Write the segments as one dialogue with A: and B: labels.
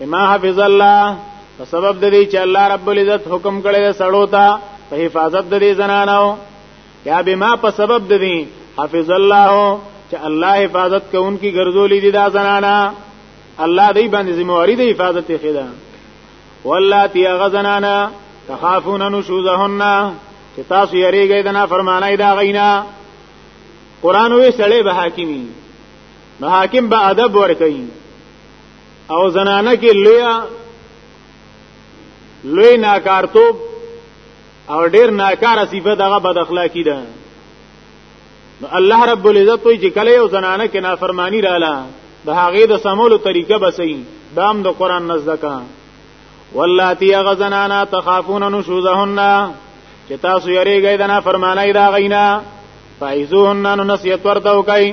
A: بما حفظ الله په سبب د دې چې الله رب العزت حکم کړی دی سړو ته په حفاظت د دې زنانو یا بما په سبب د دې حفظ الله چې الله حفاظت کوونکی ګرځولې دي دا زنانا الله دې باندې ذمہواری د حفاظت یې خدا ولاتی غزنانا تخافون نشوزهن چې تاسو یریږئ د نافرمانی دا غینا قران وی سړی به حاکمی نو حاکم به ادب ور کوي او زنانه کې لویا لوی ناکارتوب او ډیر ناکار صفه دغه بد اخلاقی ده نو الله رب العزت وی چې کله یو زنانه کې نافرمانی رااله د هغه د سمولو طریقه بسې دام د قران نزدکا واللاتی غزنانا تخافون نشوزهن چې تاسو یریږئ د نافرمانی دا غینا فایزوهن نو نصیحت ورته وکئ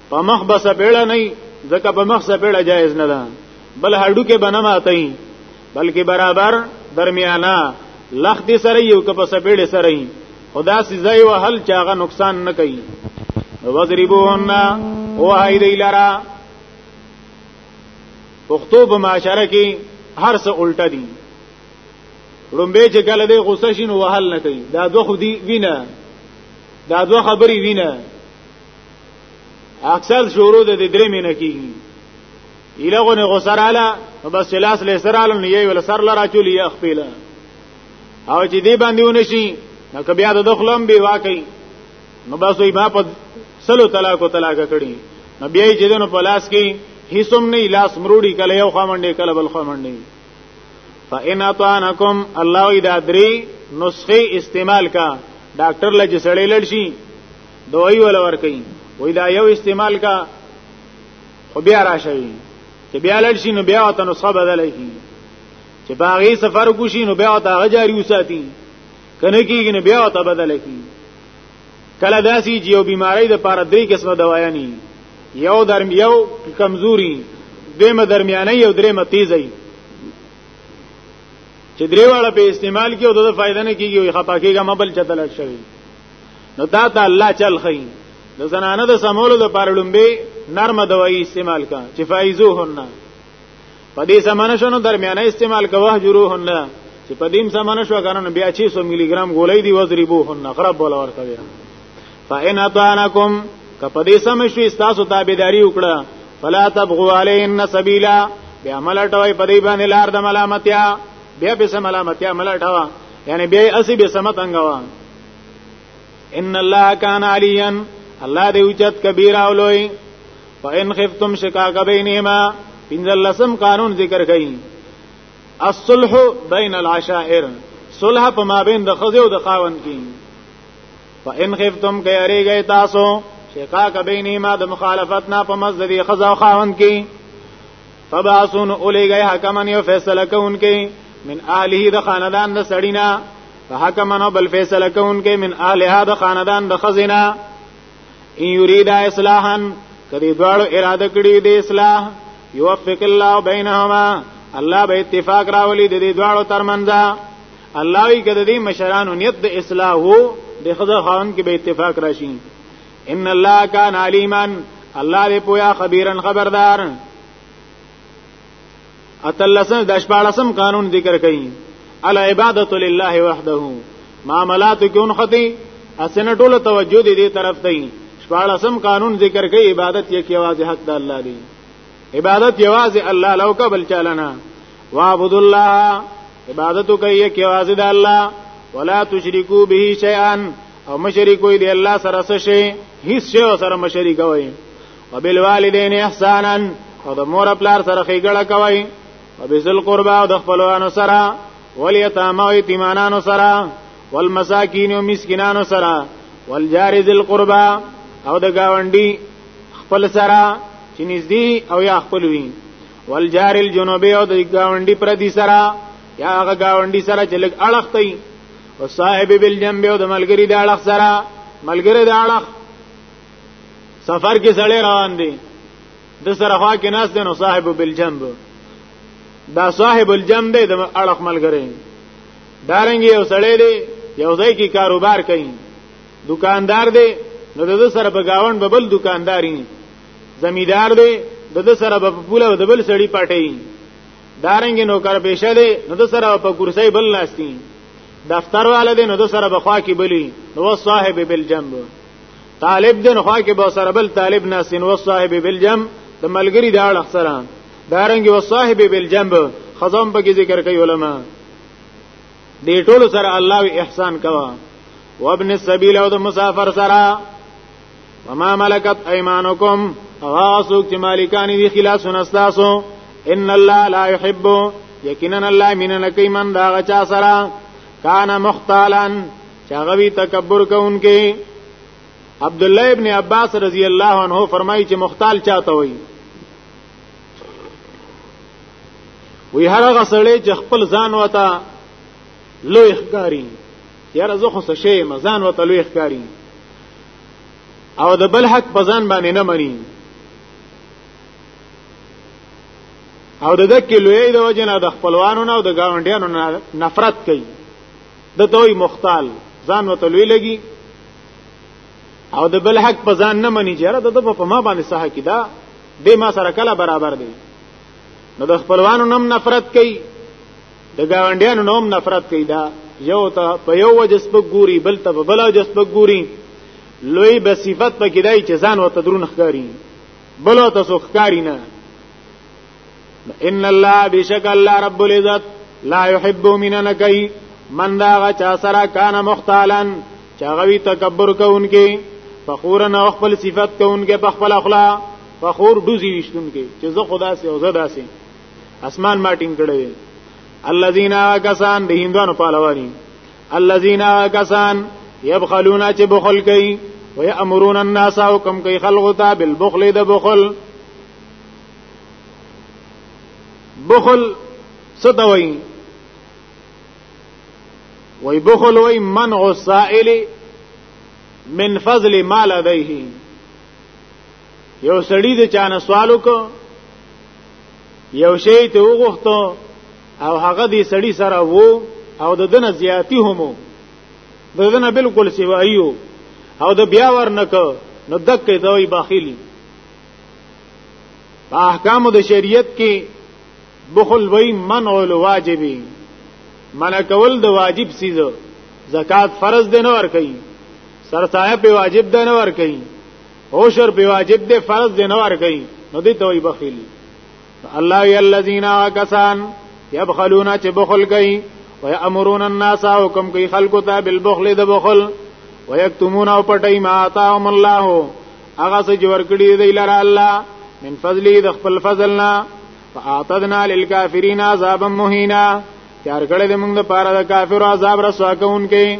A: په مخ بس پیړه نه ځکه په مخ سره پیړه جایز نه ده بل هډو کې بنه ماتای بلکې برابر درمیانا لخت سره یو که په سپیړه سره خدا سزای وهل چاغه نقصان نه کوي وضربون وای دی لرا پښتو په معاشره کې هر څه الټه دي رومبه چې کله دی غوسه شین وهل نه کوي دا دوه خو دی وینه دا دوه خبري وینه اکثر شروع د درې مینه کیږي ایلغه نه غسر اعلی بس لاس له سره اعلی نه یې ول سر لرا چولی یې خپل او چې دی باندې ونشي نو که بیا د دخلم به واقعي نو بس وي ما په سلو طلاق طلاق کړي نو بیا یې جدن په لاس کې هیڅم نه لاس مروړي کله یو خامنډي کله بل خامنډي فإن أطعنكم الله إذا دري نسخه استعمال کا ډاکټر لږ سړی لړ شي دوی ولا ور کوي وای دا یو استعمال کا خو بیا راشي چې بیا لړ شي نو بیا وته نو صبر بدلای کی چې باغی سفر کوشي نو بیا وته غجاری وساتي کنه کیږي نو بیا وته بدلای کی کله داسي چې یو بیماری د پاره درې قسمه دوايا نه یو درم یو کمزوري دیمه درمیانه یو درېمه تیزه چې درې واړه په استعمال کې او د فائدہ نه کیږي وي خپاکیږي مبل چتل شوی نو دا د الله چل خي د زنانه د سمولو د پاره لومبي نرمه دوايي استعمال کا چې فایزوهن په دې سمانه شنو درمیانه استعمال کا وه جروهن چې په دې سمانه شو کنه بیا 600 ملي ګرام ګولې دی وزربوهن خراب بولا ور کوي فإن أطعنكم کپدې سم شي تاسو تابعداري وکړه فلا تبغوا عليهن سبيلا بیا ملټوي پدې باندې لار د ملامتیا بیا به سم ملامتیا ملټوا یعنی بیا اسی به سمت انګوا ان الله کان علیا الله دې اوچت کبیر او لوی فإن خفتم شقاق بینهما پنځل لسم قانون ذکر کړي الصلح بین العشائر صلح په مابین د خزه او د خاون کې فإن خفتم کيری گئی تاسو شقاق بینهما د مخالفت نه په مزدی خزه او خاون کې فبعثون اولیګی حکمن یو فیصله کوونکی من آله د خاندان د سړینا فحکمن بل فیصله کوونکی من آلها د خاندان د خزینا ان یرید اصلاحا کدی دواړو اراده کړی د اصلاح یوفق الله بینهما الله به اتفاق راولي د دې دواړو ترمنځ الله یې کده دې مشرانو نیت د اصلاح وو د خزه خان کې به اتفاق راشي ان الله کان علیما الله دې پویا خبيرن خبردار اتلسم د شپارسم قانون ذکر کړي الا عبادت لله وحده معاملات کون ختی اسنه ټول توجه دې دې طرف ته شپارسم قانون ذکر کړي عبادت یې کې واځي حق د الله دی عبادت یوازې الله لو قبل چالنا وعبد الله عبادت کوي کې واځي د الله ولا تشرکو به شیئا او مشرک وي دی الله سره څه شي هیڅ شی سره مشرک وي وبالوالدین احسانا او د مور خپل سره خېګړه کوي وبذل قربا او د خپلوانو سره ولیتام او یتیمانانو سره والمساکین او مسکینانو سره والجار ذل قربا او د گاونډي خپل سره چې نږدې او یا خپل وي والجار الجنوبی او د گاونډي پر دي سره یا هغه گاونډي سره چې لګ اړخ دی او صاحب بالجنب او د ملګری د اړخ سره ملګری د اړخ سفر کې سړی روان دی د سره خوا کې ناس دی نو صاحب بالجنب دا صاحب الجنب دی د اړخ ملګری دارنګ یو سړی دی یو ځای کې کاروبار کوي دکاندار دی نو د سره په گاون به بل دکانداري زمیدار دی د سره په پوله د بل سړی پټي دارنګ نو کار پېښه دی نو د سره په کرسي بل ناشتي دفتر والا دی نو د سره په خوا کې بلی نو صاحب بالجنب طالب دی نو خوا کې به سره بل طالب ناشتي نو صاحب بالجنب د ملګری دا اړه سره دارنګ و صاحب بالجنب خزم په کې ذکر کوي علما دې ټول سره الله احسان کوا وابن السبيل او د مسافر سره وما ملکت ايمانکم غاسو چې مالکان دي خلاص نستاسو ان الله لا يحب یقینا الله مين نه کوي من دا غچا سره کان مختالا چاغوي تکبر کوونکې عبد الله ابن عباس رضی الله عنه فرمایي چې مختال چاته وي وی هر غسړې چې خپل ځان وتا لوی ښکاری یاره زه خو څه شی یم ځان ورته لوی ښکاري او د بل حق په ځان باندې نه مني او د دکې لوی د وجه نه د خپلوانو نه او د ګاونډیانو نه نفرت کوي د دوی مختال ځان ورته لوی لګي او د بل حق په ځان نه مني چې را د په ما باندې صحه کې دا د ما سره کله برابر دی نو د خپلوانو نم نفرت کوي د ګاونډیانو نوم نفرت کوي دا یو ته په یو وجه سپک ګوري بل ته په بل وجه سپک ګوري لوی به صفت پکې دی چې ځان ورته درون ښکاری بل ته سو ښکاری نه ان الله بشک الله رب العزت لا يحب من نکي من دا غچا سرا کان مختالا چاغوي تکبر کوونکې فخور نه خپل صفت کوونکې په خپل اخلاق فخور دوزی وشتونکې چې زه خدا سي او زه داسي اسمان ما ټینګ کړی دی الذين کسان د هندوانو پالوانی الذين کسان يبخلون چې بخل کوي ويأمرون الناس او کم کوي خلق ته بالبخل د بخل بخل ستوي وي بخل وي منع السائل من فضل ما لديه یو سړی د چانه سوال وکړ یو شی ته وغوښتو او هغه دې سړی سره وو او د دنه زیاتی هم د دنه بالکل سیوا ایو او د بیا ورنک نو دکې دوی باخیلی په احکام د شریعت کې بخل وی منع الواجبی منع کول د واجب سیزو زکات فرض دی نه ور کوي سرسایه په واجب دی نه ور کوي عشر په واجب دی فرض دی نه ور کوي نو دې ته وي بخیل الله ی الذین کسان یبخلون چې بخل کوي ويأمرون الناس حکم کوي خلکو ته بالبخل د بخل ويكتمون او پټي ما آتاهم الله هغه څه جوړ کړی دی لره الله من فضله د خپل فضلنا فاعتدنا للكافرين عذابا مهینا تیار کړی د موږ لپاره د کافر عذاب رسوا کوونکې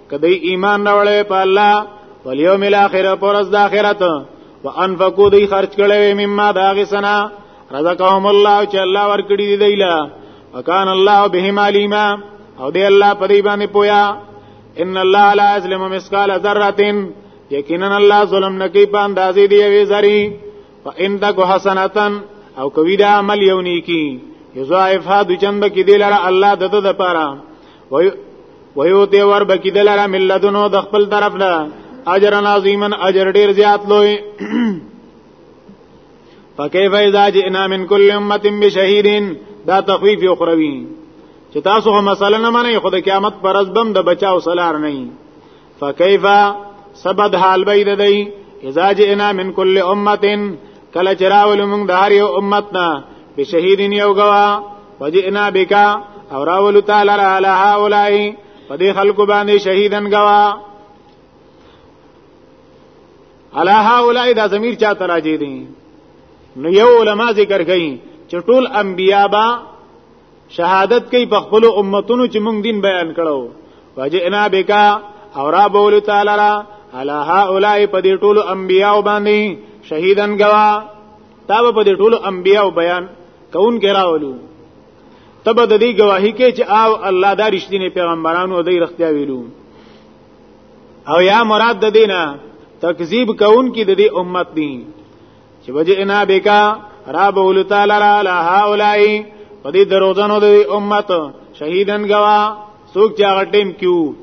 A: کدی ایمان راوړې په الله والیوم الاخر پرز د اخرت وانفقوا دی خرج کړي مما داغه سنا رزقهم الله چې الله ورکړي دی دیلا وکان الله بهم علیما او دی الله په دې باندې پویا ان الله لا یظلم مثقال ذره یقینا الله ظلم نکي په اندازې دی وی زری فان تک حسنتن او کوي دا عمل یو نیکی یضاعفها د چند کې دی لره الله د د لپاره ویو دی ور بکی دلاره ملتونو د خپل طرف نه اجر عظیمن اجر ډیر زیات لوی فكيف اذا جئنا من كل امه بشهيد دا تخويف اخروی چې تاسو هم مثلا نه منئ خو د قیامت پر ورځ بم د بچاو سلار نه فکیفا سبد حال بید دی اذا جئنا من کل امه کله چراول موږ د هر یو امتنا به شهیدین یو غوا وجئنا بکا او راول تعالی را علی هؤلاء په دې خلکو باندې شهیدن غوا علی هؤلاء دا ضمیر چا تراجی دي نو یو علما ذکر کړي چې ټول انبیا با شهادت کوي په خپل امتونو چې موږ دین بیان کړو وجئنا بکا او را بول تعالی را علا هؤلاء په دې ټولو انبیاو باندې شهیدن گوا تا په دې ټولو انبیاو بیان کون کې راولو تب د دې گواہی کې چې او الله دا رښتینی پیغمبرانو دې رښتیا ویلو او یا مراد د دینه تکذیب کون کې د دې امت دي چې وجئنا بک را بول تعالی را لا هؤلاء په دې دروځنو د امت شهیدن گوا سوک چا غټیم کیو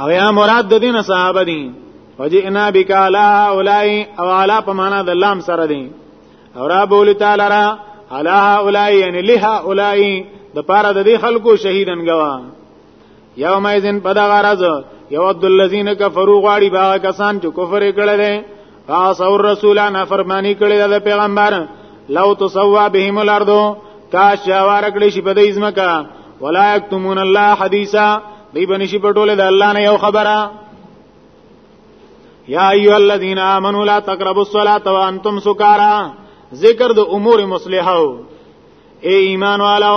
A: او یا مراد د دین صحابه دي وجئنا بک لا هؤلاء او علا په معنا د لام سره دي او را بول تعالی را علا هؤلاء یعنی لها هؤلاء د پاره د دې خلکو شهیدن گوا یوم اذن بدغه راز یود الذین کفروا غواړي باغ کسان چې کفر کړي دي فاسو رسولان فرمانی کړي د پیغمبر لو تسوا بهم الارض کاش جوار کړي شي په دې ځمکه ولا یکتمون الله حدیثا دی بنشي په ټوله د الله نه یو خبره یا ایو الذین آمنوا لا تقربوا الصلاة وانتم سکارا ذکر د امور مصلحه اے ایمان والو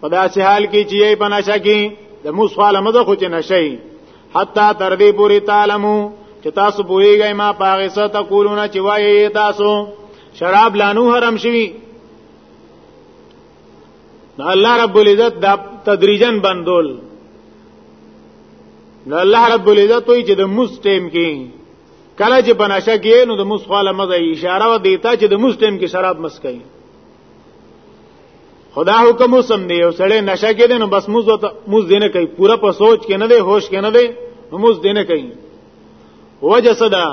A: په داسې حال کې چې یې بنشه کې د موسواله مده خو چې نشي حتا تر دې پوری تعلمو چې تاسو پوهیږئ ما پاغه څه تقولون چې وایي تاسو شراب لانو حرام شوی نو الله رب العزت دا تدریجن بندول نو الله رب العزت وی چې د موس ټیم کې کله چې بنشه کې نو د موس خاله مزه اشاره و دیتا چې د موس ټیم کې شراب مسکای خدا حکم وسم دی یو سړی نشه کې دی نو بس موز وته موز دینه کوي پورا په سوچ کې نه دی هوش کې نه دی نو موز دینه کوي وجه صدا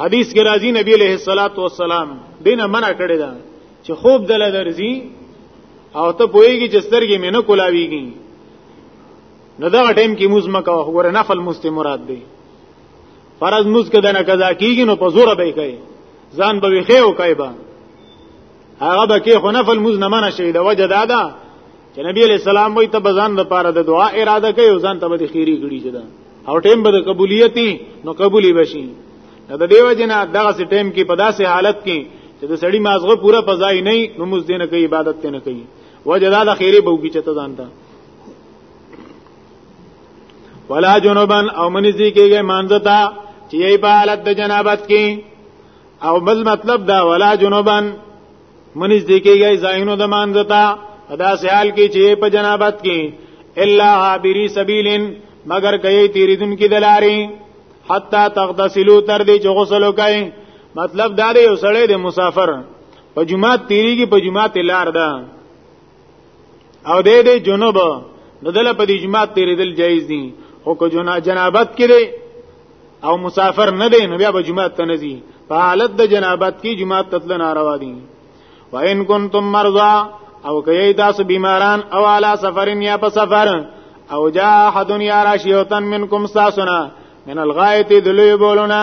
A: حدیث کې راځي نبی علیہ الصلات والسلام دینه منع کړی دا چې خوب دل درځي او ته پوېږي چې سترګې مې نه کولاویږي نو دا ټیم کې موز مکه وګوره نفل مستمرات دی فرض موز کده نه قضا کیږي نو په زور به کوي ځان به ویخه او کوي هغه به کې خو نفل موز نه منه شي دا وجه دا ده چې نبی علی السلام وي ته بزان د پاره د دعا اراده کوي ځان ته به خیری کړي چې دا او ټیم به د قبولیتي نو قبولي بشي دا دیو جنا دغه سي ټیم کې په داسې حالت کې چې د سړی مازغه پورا پزای نه نو موږ دینه کوي عبادت ته نه کوي وجدا د خیره بوګی چته ځانته ولا جنوبن او منځي کېږي مانځتا چې یې په حالت د جنابت کې او بل مطلب دا ولا جنوبن منځ دی کېږي ځایونو د مانځتا ادا سیال کې چې په جنابت کې الا عابری سبیلن مگر کوي تیریدون کې دلاري حتا تغتسلوا تر دې چې غسل وکړي مطلب دا دی یو سړی د مسافر په جمعه تیریږي په جمعه لار ده او دې دې جنوب نو دله په دې جماعت تیرېدل جایز دي خو که جنا جنابت کې دی او مسافر نه دی نو بیا به جماعت ته نه ځي په حالت د جنابت کې جماعت تتل ناروا دي وان کنتم مرضا او کای تاسو بیماران او علا سفرین یا په سفر او جا حدن یا راشیوتن منکم ساسنا من الغایت دلی بولنا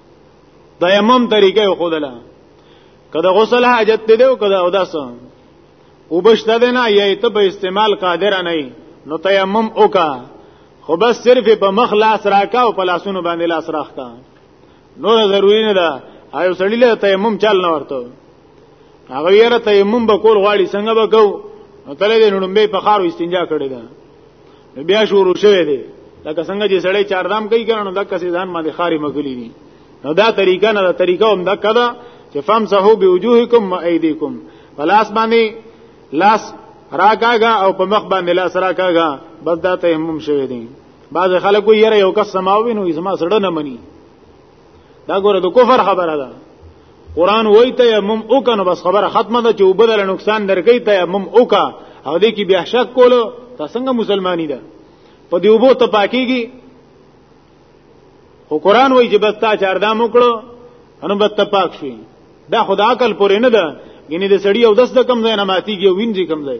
A: تیمم طریقه یو خودله کله غسل حاجت دی او کله اوداس وبشته ده نه یی ته به استعمال قادر نه نو تیمم وکا خو بس صرف په مخ لاس راکا او په لاسونو باندې لاس راختا نور ضروری نه ده ایو سړی له تیمم چل نه ورته هغه یې را تیمم به کول غواړي څنګه به کو نو تله دې نړمبه په خارو استنجا کړی ده بیا شروع شوه دی لکه څنګه چې سړی چاردام کوي کنه دا کسې ځان باندې خاري مګلی دي نو دا طریقه نه دا طریقه هم دا کده چې فهم سهو به وجوهکم و ایدیکم ولاس باندې لاس راکاګه او په مخ باندې لاس راکاګه بس دا تیمم شوی دی بعض خلک یې یو کس سماوي نو یې سما سره نه مني دا ګوره د کفر خبره ده قران وای تیمم وکنه بس خبره ختمه ده چې وبدل نقصان درکې تیمم وکا او دې کې بیا شک کولو تا څنګه مسلمانی ده په دې وبو ته پاکیږي خو قران وای چې بس تا چار دام وکړو انو بس ته پاک شي دا خدا عقل پورې نه ده ګینه د سړی او دس د کم ځای نه ماتیږي وینځي کم ځای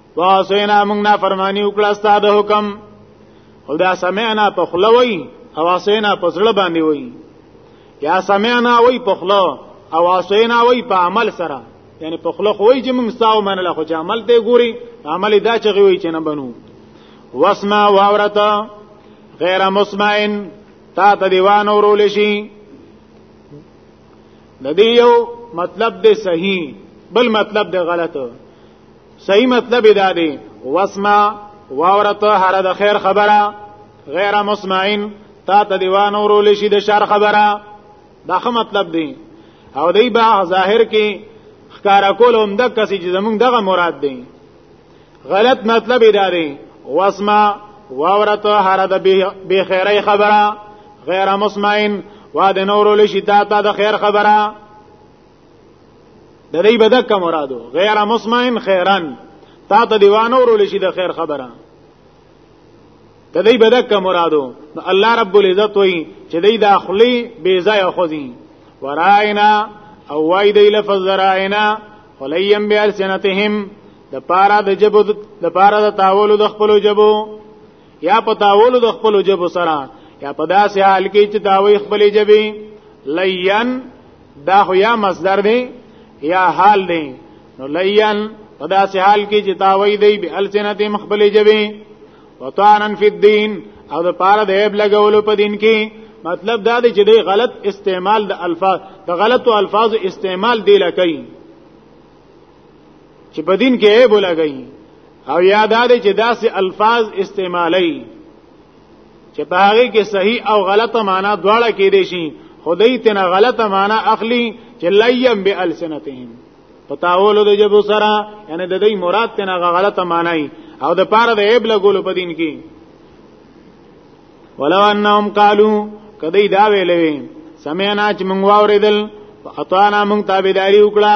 A: واسینا موږ نه فرمانی وکړه ستاسو حکم او دا سمعنا په خلوي او اسینا په زړه باندې وای یا سمعنا وای په خلو او اسینا وای په عمل سره یعنی په خلو خو وای چې موږ ستاسو منله خو چې عمل ته ګوري عمل دا چې وای چې نه بنو واسما واورتا غیر مسمعن تا ته دیوان اورول شي د دې یو مطلب دی صحیح بل مطلب دی غلطه صحیح مطلب دا دی واسمع واورته هر د خیر خبره غیر مسمعين تا ته دیوان اورول شي د شر خبره دا خه مطلب دی او دی با ظاهر کې خکارا کول هم د کسي چې زمونږ دغه مراد دی غلط مطلب اداري واسما واورته هر د به خیره خبره غیر مسمعين وا د نور لشي تا ته د خیر خبره د دې بدک مرادو غیر مسمعن خیرن تا ته دیوانه ورول شي د خیر خبره د دې بدک مرادو الله رب العزت وایي چې دې د اخلي بی ځای خوځي وراینا او وای دی لفظ ذراینا ولیم بیالسنتهم د پارا د جبو د پارا د تاولو د خپل جبو یا په تاولو د خپل جبو سره یا په داسې حال کې چې داوی خپل جبي لین دا خو یا مصدر دی یا حال دی نو لیان په داسې حال کې چې تاوی دی به السنت مخبل جبی وطانا فی الدین او د پاره د عیب لګولو په دین کې مطلب دا دی چې دی غلط استعمال د الفاظ د غلطو الفاظ استعمال دی لکې چې په دین کې عیب لګی او یاد دی چې داسې الفاظ استعمالي چې په هغه کې صحیح او غلطه معنا دواړه کې دي شي خدای ته نه غلطه معنا اخلي چې لیم بالسنتهم پتاولو د جبو سره یعنی د دې مراد ته نه غلطه معنی او د پاره د عیب لګولو په دین کې ولو انهم قالوا کدی دا ویلې سمعنا چې مونږ واوریدل اطانا مونږ تابعداري وکړه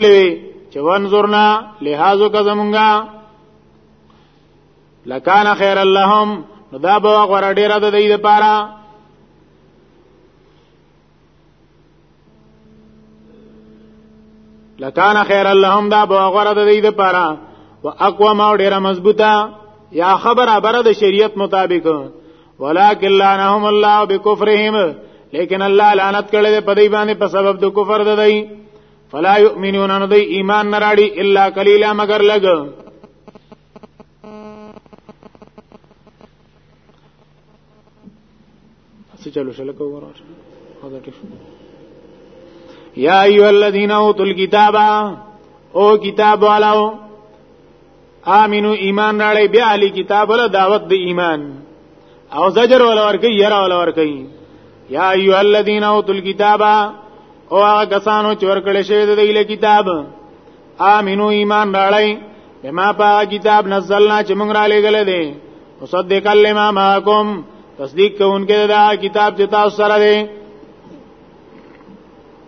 A: لوي چې وانظرنا لهازو کا زمونږه لکان خیر اللهم نو دا به غوړه ډیره د دې لپاره لکان خیر اللهم دا به غوړه د دې لپاره واقوا ما ډیره مضبوطه یا خبره بره د شریعت مطابق ولکن لعنهم الله بكفرهم لیکن الله لعنت کړي په دې باندې په سبب د کفر ده دی فلا یؤمنون ان دی ایمان نراړي الا قليلا مگر لګ څه چلو شل کو ورور هدا ټیک یا ایو الذین اوتل کتابا او کتاب والو امنو ایمان راړی بیا علی کتاب له دعوت د ایمان او زجر ول ورکی یرا ول ورکی یا ایو الذین اوتل کتابا او هغه کسانو چې ورکړل شوی د دې کتاب امنو ایمان راړی بما پا کتاب نزلنا چې موږ را لېګل دي مصدق لما معکم تصدیق کوونکې دا کتاب چې تاسو سره دی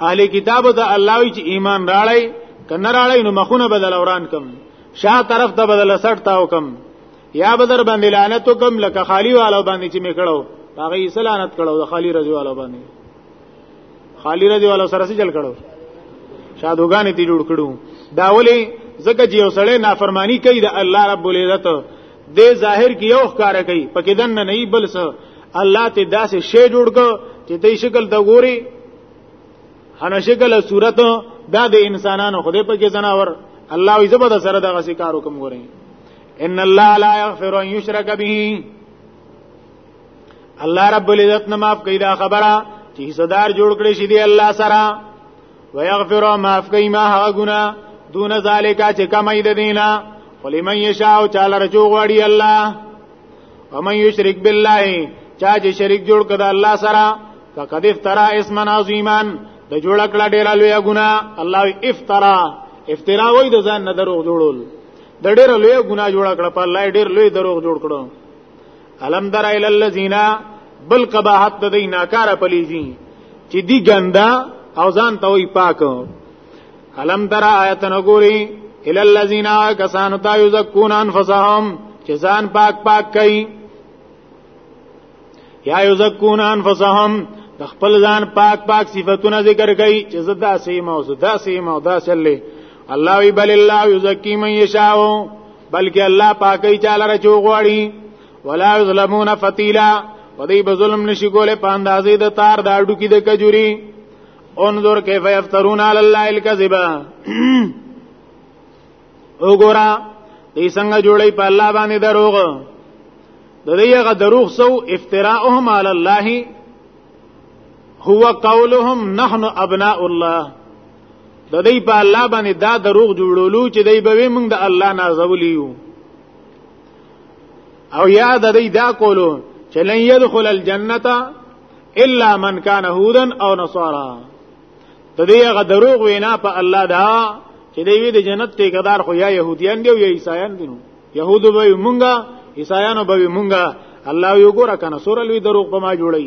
A: اهل کتاب ته الله وی چې ایمان راړی کنه راړی نو مخونه بدل اوران کم شاه طرف ته بدل سټ تاو کم یا بدر باندې لعنت کم لکه خالی والو باندې چې میکړو هغه یې سلانت کړو د خالی رضی والو باندې خالی رضی والو سره سجل کړو شادوګان ته جوړ کړو دا ولی زکه چې یو سړی نافرمانی کوي د الله رب العزت د ظاهر کې یو ښکار کوي پکې دن نه نه بل څه الله ته داسې شی جوړ کو چې دې شکل د ګوري هنه شکل صورت دا د انسانانو خدای په کې زناور الله یې زبر سره دغه شکار حکم ګوري ان الله لا یغفر ان یشرک به الله رب العزت نه معاف کړي دا خبره چې صدر جوړ کړی شي دی الله سره ويغفر ما افقي ما هغه ګنا دون ذالک چې کمای د دینه ولمن یشاء چاله رجو غواړي الله ومن یشرک بالله چا چې شریک جوړ کړه الله سره فقد افترا اسما عظیما د جوړ کړه ډیر لوی ګنا الله افترا افترا وای د ځان نه دروغ جوړول د ډیر لوی ګنا جوړ کړه په الله ډیر لوی دروغ جوړ کړه الم در الى الذين بل قباحت د دې ناکاره پلیزي چې دی ګندا او ځان ته وي پاک الم در آیت نګوري الى الذين کسانو تا یزکون انفسهم چې ځان پاک پاک کوي یا یزکون انفسهم د خپل ځان پاک پاک صفاتونه ذکر کوي چې زدا سیمه او زدا سیمه او دا سلې الله وی بل الله یزکی من یشاء بلکې الله پاکي چاله رچو غواړي ولا یظلمون فتیلا پدې به ظلم نشي کوله په اندازې د تار د اډو کې د کجوري انظر کیف یفترون علی الله الکذبا وګورا دې څنګه جوړي په الله باندې دروغ د دې هغه دروغ سو افتراءهم علی الله هو قولهم نحن ابناء الله د دې په الله باندې دا دروغ جوړولو چې دای به موږ د الله نازولی یو او یا د دې دا کولو چې لن يدخل الجنه الا من كان هودا او نصارا د دې هغه دروغ وینا په الله دا چې دوی د جنت ټیکدار خو یا يهوديان دي او یا عیسایان دي نو يهودو به مونږه عیسایانو به مونږه الله یو ګور کنه سور لوی دروغ په ما جوړي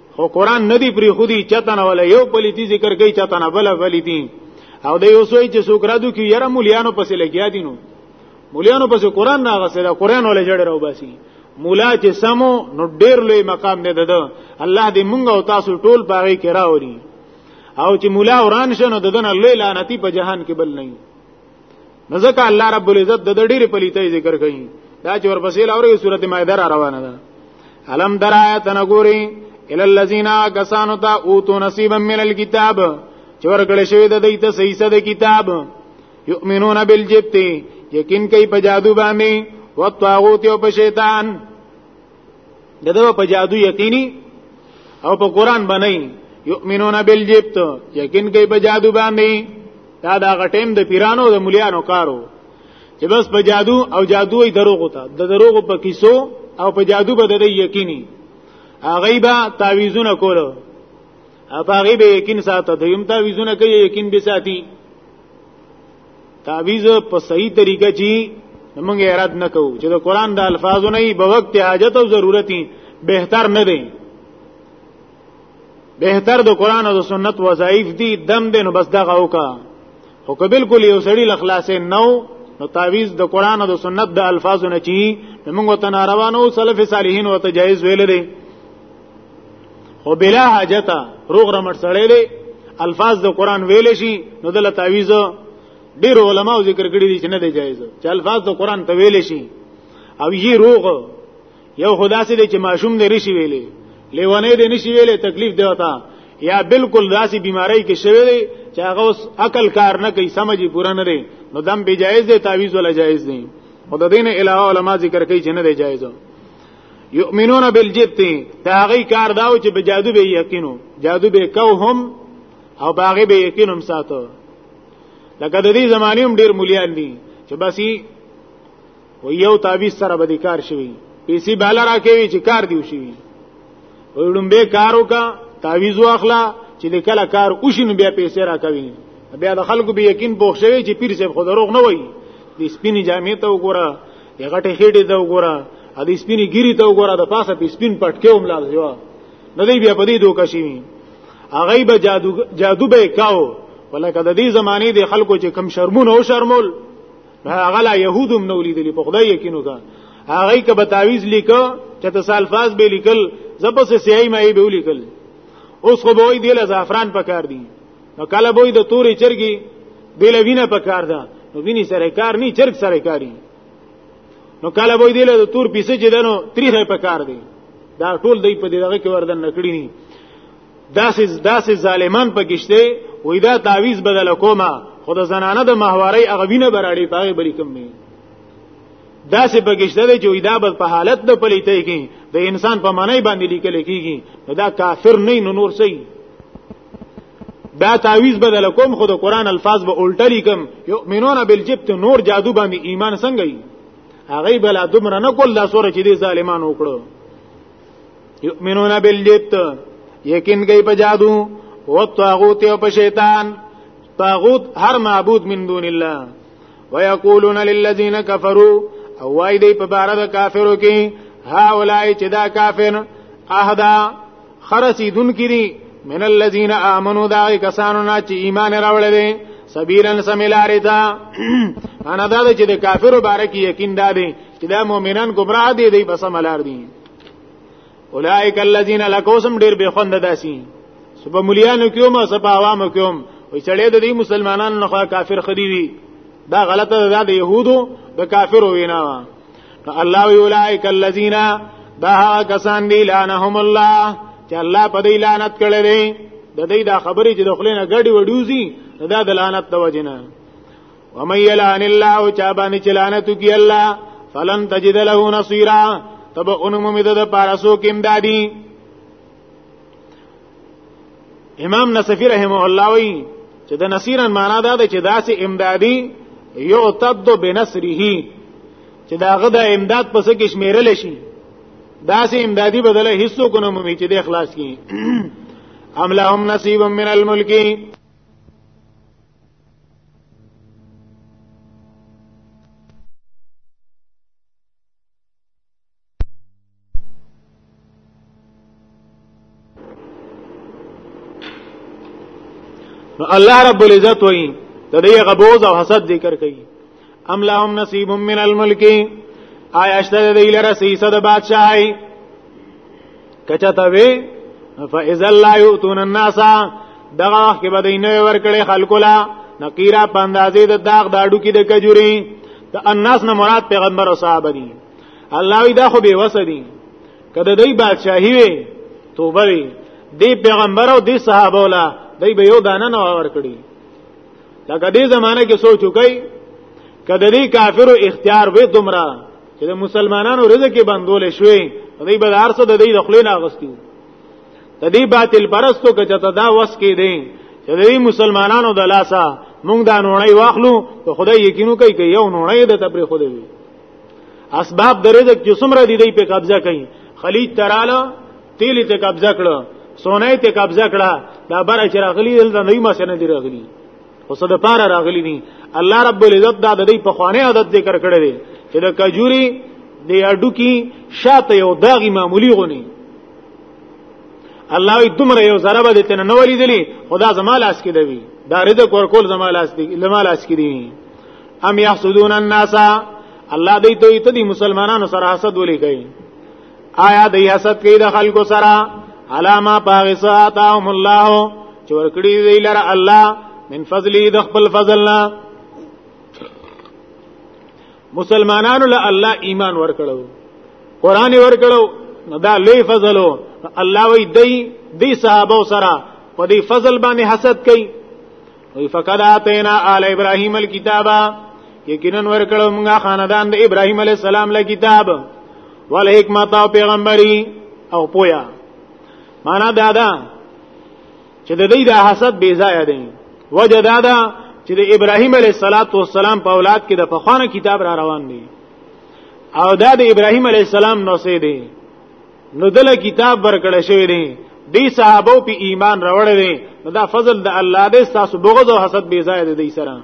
A: خو قران ندی پری خودي چتن ولا یو پلیتی ذکر کوي چتن بل پلیتی او د یو سوی چې سوکرادو کې یره مولیانو پسې لګیا دي نو مولیانو پسې قران نه غسه دا قران ولې جوړ راو باسي مولا چې سمو نو ډیر لوی مقام دی ده الله دې مونږ او تاسو ټول پاره کې راوړي او چې مولا وران شنو ددن لوی لعنتی په جهان کې بل نه نزدک الله رب العزت د ډېری پلیتې ذکر کوي دا چې ورپسې لوري سورته مائده را روانه ده علم درایت نګوري ال الذین کسانو ته اوتو نصیبا من الكتاب چې ورکړل شوی د دې ته صحیح د کتاب یؤمنون بالجبت یقین کوي په جادو باندې او طاغوت او په شیطان دغه په جادو یقیني او په قران باندې یؤمنون بالجبت یقین کوي په جادو باندې دا دا غټیم د پیرانو د مليانو کارو چې بس په جادو او جادوي دروغ ته د دروغ په کیسو او په جادو به د یقیني هغه به تعویذونه کولو هغه به یقین ساته دویم تعویذونه کوي یقین به ساتي تعویز په صحیح طریقه چی موږ اعتراض نکو چې د قران د الفاظو نه په وخت حاجت او ضرورتي بهتر نه دی بهتر د قران او سنت وظایف دي دم دې نو بس دغه وکا خو که بالکل یو سړی لخلاصې نو نو تعویز د قران او سنت د الفاظو نه چی موږ ته ناروانو سلف صالحین او ته جایز ویل دي خو بلا حاجت روغ رمټ سړی دی الفاظ د قران ویل شي نو دلته تعویذ ډیر علما ذکر کړی دي چې نه دی جایز چې الفاظ د قران ته ویل شي او یی روغ یو خدا سي دی چې ماشوم دې رشي ویلې لیوانه دې نشي ویلې تکلیف دی وتا یا بالکل داسې بیماری کې شوی دی چې هغه اوس عقل کار نه کوي سمجي پورا نه دی نو دم به جایز دی تعویذ ولا جایز دی خدای دین علاوه علما ذکر کوي چې نه دی جایز یؤمنون بالجبت دا غي کار داو چې په جادو به یقینو جادو به کوهم او باغې به یقینم ساتو لکه د دې زمانه هم ډیر مليان دي چې بس و یو تعویز سره به کار شوی پیسې بالا راکوي چې کار دی وشي وړمبه کار وکا تعویز واخلا چې د کله کار وشي نو بیا پیسې راکوي بیا د خلکو به یقین پوښ شوی چې پیر صاحب خو دروغ نه وایي د سپینې جامې ته وګوره دی غټه خېټه ته وګوره ا دې سپینې ګيري ته وګوره د پاسه په سپین پټکې هم لاړ شو نه دی بیا په دې دوکه شي هغه به جادو جادو به کاو ولکه د دې زمانه د خلکو چې کم شرمونه او شرمول هغه لا يهودم نو لیدلی په خدای یقینو کا هغه کبه تعویز لیکو چې تسالفاز به لیکل زبسه سیای مې به لیکل اوس خو به وي د زعفران پکار دي نو کله به د تورې چرګي دل وینه پکار ده نو ویني سره کار نه چرګ سره کاری نو کله به دل د تور پیسې چې دنو تریخه پکار دی دا ټول دی په دغه کې وردن نکړی ني داسې داسې ظالمان پکشته وې دا تعویز بدل کومه خود زنانه د ماهواري اغوینه براړي پاغه بری کم نه دا سه بغشته دی چې دا په حالت د پلیتې کې د انسان په معنی باندې لیکل کېږي دا کافر نه نور سي دا تعویز بدل کوم خو د قران الفاظ به الټه لیکم یؤمنون بالجبت نور جادو باندې ایمان څنګه یي هغه بل ادم نه کول دا سوره چې دي ظالمان وکړو یؤمنون بالجبت یقین گئی په جادو او طاغوت او په شیطان طاغوت هر معبود من دون الله ويقولون للذين كفروا او وای دی په بار د کافرو کې ها اولای چې دا کافر اهدا خرسیدونکي دي من الذين امنوا دا کسانو نه چې ایمان راوړل دي سبیلن سمیلاری تا انا دا چې د کافرو باره کې یقین دا دي چې دا مؤمنان گمراه دي دی بس ملار دي اولائک الذین لکوسم ډیر به خوند داسي سبا مليانو کیوم سبا عوامو کیوم وي چړې د دې مسلمانانو نه کافر خدي دي دا غلطه ده د يهودو د کافرو وینا الله وی اولائک الذین دا کسان دی لعنهم الله چې الله په دې لعنت کړی دی د دې دا خبرې چې د خلینو غړي وډوزی دا د لعنت د وجنه ومن یلعن الله چا باندې چې لعنت کی الله فلن تجد له نصيرا تب انم امید د پارسو کې امدادي امام نصفی رحمه الله وی چې د نصیرن معنا دا ده چې داسې امدادي یعتد بنصره چې داغه د امداد پس کې شمیرل شي داسې امدادي بدله حصو کو نه مومي چې د اخلاص کې املهم نصیب من الملک نو الله رب العزت وایي د دې غبوز او حسد ذکر کوي ام لهم نصیب من الملک آیا اشته د لره سیسه د بادشاہي کچته وی فاذا لا یؤتون الناس دغه وخت کې بدای نه ورکړي خلکو لا نقیرا پاندازې د داغ داډو کې د کجوري د الناس نه مراد پیغمبر او صحابه دي الله وی دا خو به وسدي کله دای بادشاہي وي توبه وي دی پیغمبر او دی صحابه ولا دای به یو دانه نه ور کړی لکه دې زمانه کې سوچ وکي کله دې کافرو اختیار وې دومره چې د مسلمانانو رزق کې بندول شوې دې به ارسه د دې دخلې نه اغستیو د دې باطل پرستو کې چته دا وس کې دي چې دې مسلمانانو د لاسه مونږ دا نوړی واخلو ته خدای یقینو کوي چې یو نوړی د تبری خدای اسباب د رزق چې څومره دي دی په قبضه کوي خلیج تراله تیل ته قبضه کړه سونه ته قبضه کړه دا بر چې راغلی دلته نه ما سره دی راغلی اوس د پاره راغلی ني الله رب العزت دا د دې په خوانه عادت ذکر کړی دی چې د کجوري د اډو کې شاته یو داغي معمولی غوني الله یې دومره یو ذره به دې نه ولیدلی خدا زمال اس کې دی دا رزق ورکول زمال اس دی زمال اس کې دی ام يحسدون الناس الله دې ته ته دي مسلمانانو سره حسد ولي کوي آیا دې حسد کوي د خلکو سره علامه باغسات هم الله چې ورکړي دی لره الله من فضلی د خپل فضلنا مسلمانانو له الله ایمان ورکړو قران ورکړو نو دا لوی فضلو الله وی دی دی صحابه سره په دې فضل باندې حسد کوي وی فقد اتینا آل ابراهیم الكتاب یقینا ورکړو موږ خاندان د ابراهیم علی السلام له کتاب ول حکمت او پیغمبري او پویا معنا دا ده چې د دې د حسد بی ځای دی وجه دا ده چې د ابراهیم علی السلام په اولاد کې د فخانه کتاب را روان دی او دا د ابراهیم علی السلام نو سي دی نو دله کتاب ورکړی شوی دی دی صحابه په ایمان راوړی دی نو دا فضل د الله دی تاسو بغض او حسد بی ځای دی سره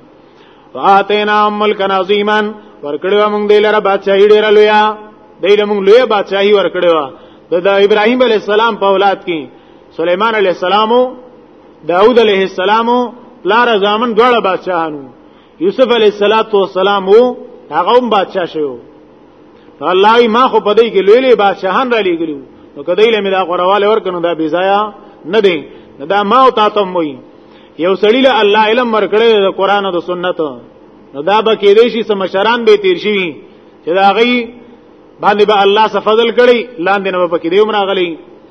A: واتینا ملک عظیما ورکړو موږ دی لره بادشاہی ډیر لویا دی له موږ لوی بادشاہی ورکړو د ابراهیم علی السلام په اولاد کې سليمان علی السلام داوود علیه السلام لار زامن دواړه بادشاہانو یوسف علی السلام وو هغه هم بادشاہ شو الله ما خو په دې کې لوی لوی بادشاہان را لېګلو نو کدی له مې دا غورواله ورکنو دا بی ځای نه دی دا ما او تا ته وایي یو سړی له الله علم ورکړي د قران او د سنت نو دا به کې دی شي سمشران به تیر شي چې دا غي باندې به الله سفضل کړي لاندې نه به کې دی عمر غلي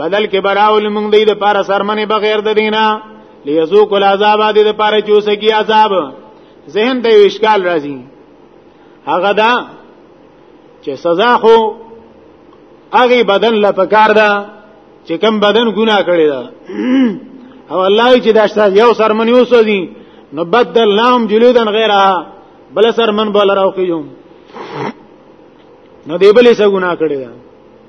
A: بدل کې براول موږ دې د پاره سرمنه بغیر د دینه لیذوق العذاب دې د پاره چوسکی عذاب ذهن ته اشکال راځي هغه دا چې سزا خو هغه بدن لا پکار ده چې کم بدن ګناه کړی ده او الله چې دا شته یو سرمن یو سوزي نو بدل نام جلودن غیره بل سرمن بل راوخیوم نو دی بلې څه ګناه کړی ده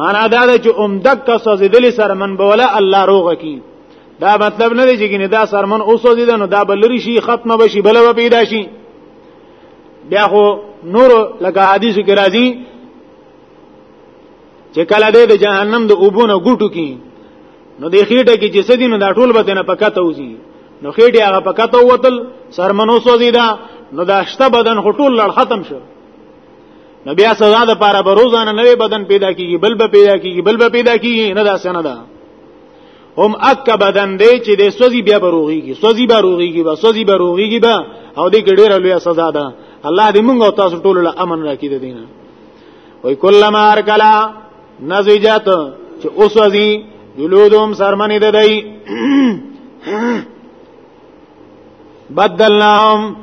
A: معنا دا ده چې اومدک کا سوزیدلی سرمن بوله الله روغه کی دا مطلب نه دی چې ګینه دا سرمن او سوزیدل نو دا بلری شي ختمه بشي بل به پیدا شي بیا خو نور لکه حدیثو کې راځي چې کله دې د جهنم د اوبونه ګټو کی نو د خېټه کې چې سدي نو دا ټول به نه پکته وځي نو خېټه هغه پکته وتل سرمنو سوزیدا نو دا شته بدن خټول لړ ختم شو نو بیا سزا د پاره به روزانه نوې بدن پیدا کیږي بل به پیدا کیږي بل به پیدا کیږي نه دا څنګه ده هم اک بدن دی چې د سوزي بیا بروغيږي سوزي بروغيږي با سوزي بروغيږي با او دې کې ډېره لوی سزا ده الله دې موږ او تاسو ټول له امن راکړي د دینه وای کله ما هر کلا نزیجات چې اوسوځي جلودهم سرمنې ده دی بدلناهم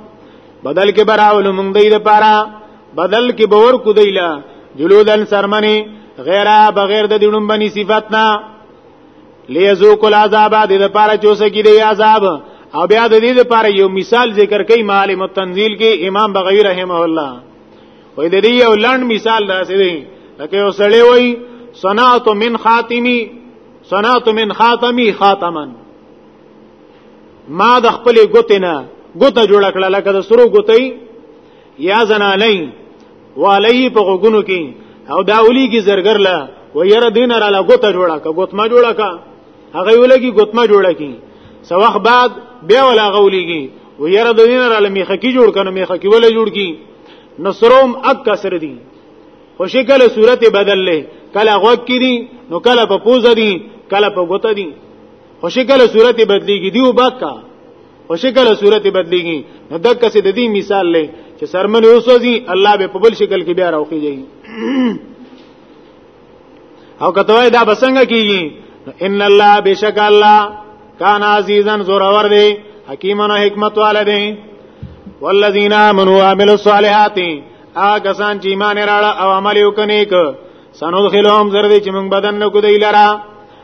A: بدل کې براول مونږ دی د پاره بدل کې باور کو دیلا جلودن سرمنی غیر بغیر د دینوم بنی صفات نه لیزوق العذاب د لپاره چوسه کې دی عذاب او بیا د دې لپاره یو مثال ذکر کوي معالم التنزیل کې امام بغوی رحمه الله وې د دې یو لړن مثال داسې دی لکه یو سړی وای صنعت من خاتمی صنعت من خاتمی خاتمن ما د خپل ګوتې نه ګوته جوړ کړه لکه د سرو ګوتې یا زنانې والی په غوګونو کې او داولی کې زرګر لا و ير دین را لا ګوته جوړه کا ګوتما جوړه کا هغه ولګي ګوتما جوړه کی سو وخت بعد بیا ولا غولېږي و ير دین را لا میخه کی جوړ کنه میخه کی ولا جوړ کی نصروم اک کسر دي خو شکل صورت بدل له کله غوږ کې دي نو کله په پوزه دي کله په ګوته دي خو شکل صورت بدلیږي دیو باکا خو شکل صورت بدلیږي نو دک څه د دې مثال لې چې سرمن اوسوځي الله به په بل شکل کې بیا راوخیږي او کته دا بسنګ کیږي ان الله بشک الله کان عزیزن زور اور دی حکیمن حکمت والده والذین آمنوا وعملوا الصالحات هغه سان چې ایمان راړه او عمل وکنیک سنو خلهم زر دې چې موږ بدن نکو دی لرا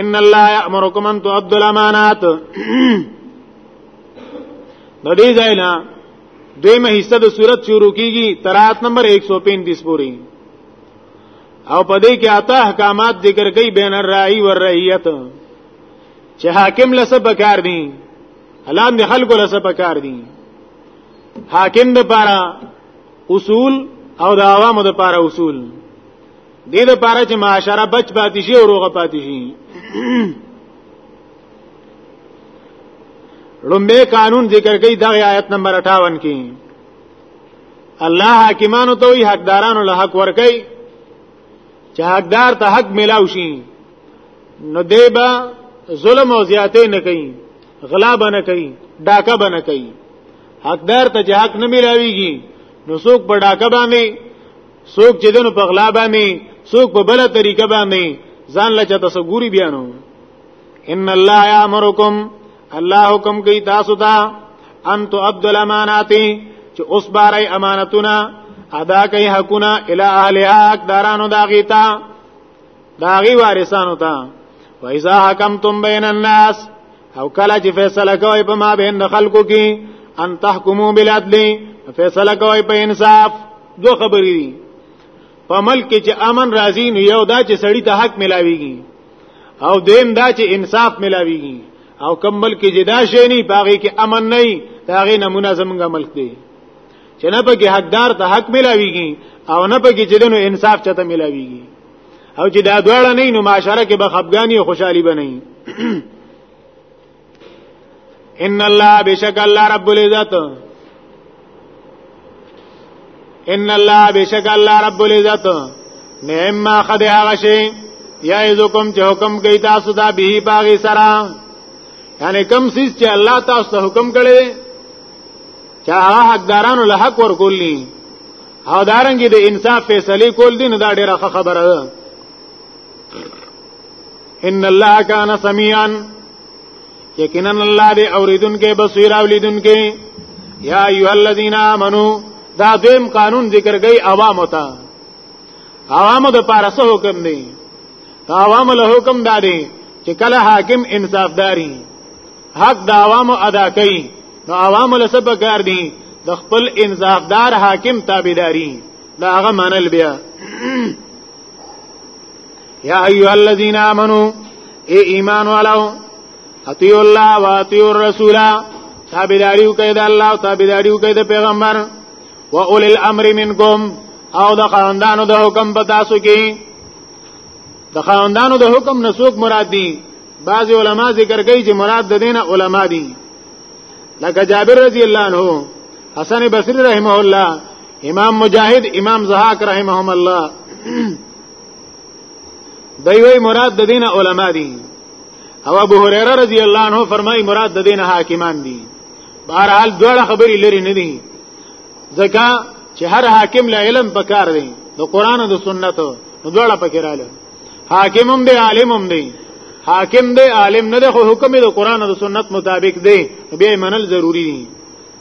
A: ان الله یامرکم ان تؤدوا الامانات د دې ځای نه دویمه حصہ د صورت شروع کیږي ترات نمبر 135 پوری او په دې کې اته احکامات ذکر کوي بین الرای و الرعیت چې حاکم لسه بکار دي الان د خلکو لسه بکار دي حاکم د پاره اصول او د عوامو د پاره اصول دې لپاره چې معاشره بچ پاتې شي او روغه پاتې شي لومبه قانون ذکر کوي د آیت نمبر 58 کې الله حاکمانو ته وی حقدارانو له حق ورکي چې حقدار ته حق ملاو شي نو دیبا ظلم او زیاتې نه کوي غلا به نه کوي ډاکه به نه کوي حقدار ته چې حق نه ملاويږي نو څوک په ډاکه باندې څوک چې دنو په غلا باندې څوک په بل طریقه باندې ځان لچا تاسو ګوري بیانو ان الله یامرکم الله حکم کوي تاسو ته ان تو عبد الامانات چې اوس بارای امانتونه ادا کوي حقونه الی اهلها حقدارانو داغیتا داغي وارثانو ته وایذا حکمتم بین الناس او کله چې فیصله کوي په ما بین خلکو کې ان تحکمو بالعدل فیصله کوي په انصاف دوه خبرې دي په ملک کې چې امن راځي نو یو دا چې سړی ته حق ملاويږي او دیم دا چې انصاف ملاويږي او کم ملک کې جدا شي نه پاږي کې امن نه وي هغه نمونه زمونږ ملک دی چې نه پکې حقدار ته حق ملاويږي او نه پکې چې دنو انصاف چته ملاويږي او چې دا دواړه نه نو معاشره کې به خپګانی او خوشحالي بنئ ان الله بشک الله رب العزت ان الله بشک الله رب العزت نعم ما قد هغه شی یعذکم چې حکم کوي تاسو دا به باغی سره یعنی کم سیس چې الله تاسو ته حکم کړی چې هغه حقدارانو له حق ورکولني او دارنګي د انصاف فیصله کول دي نو دا ډیره خبره ده ان الله کان سمیعا یقینا الله دې اوریدونکو بصیر اولیدونکو یا ایه الذین آمنو دا دیم قانون ذکر گئی عوام ہوتا عوام د پاره سو حکم دی عوام له حکم دادی چې کله حاکم انصافداري حق د عوام ادا کوي نو عوام له سبا کار دي د خپل انصافدار حاکم تابعداري دا هغه منل بیا یا ایها الذین آمنو ای ایمان والو اطیعوا الله واطیعوا الرسول تابعداریو کوي د الله او تابعداریو کوي د پیغمبر و اول الامر منکم او د خاندانو د حکم په تاسو کې د خاندانو د حکم نسوک مراد دي بعض علما ذکر کوي چې مراد د دینه علما دي لکه جابر رضی الله عنه حسن بصری رحمه الله امام مجاهد امام زهاک رحمهم الله دی وی مراد د دین علما دي او ابو هريره رضی الله عنه فرمای مراد د دین حاکمان دي بهر حال دوړه خبرې لري نه دي ځکه چې هر حاکم له علم پکار دی د قران او د سنت نو دوړه پکې رااله حاکم هم دی عالم هم دی حاکم دی عالم نه دی خو حکم د قران او د سنت مطابق دی بیا منل ضروری دی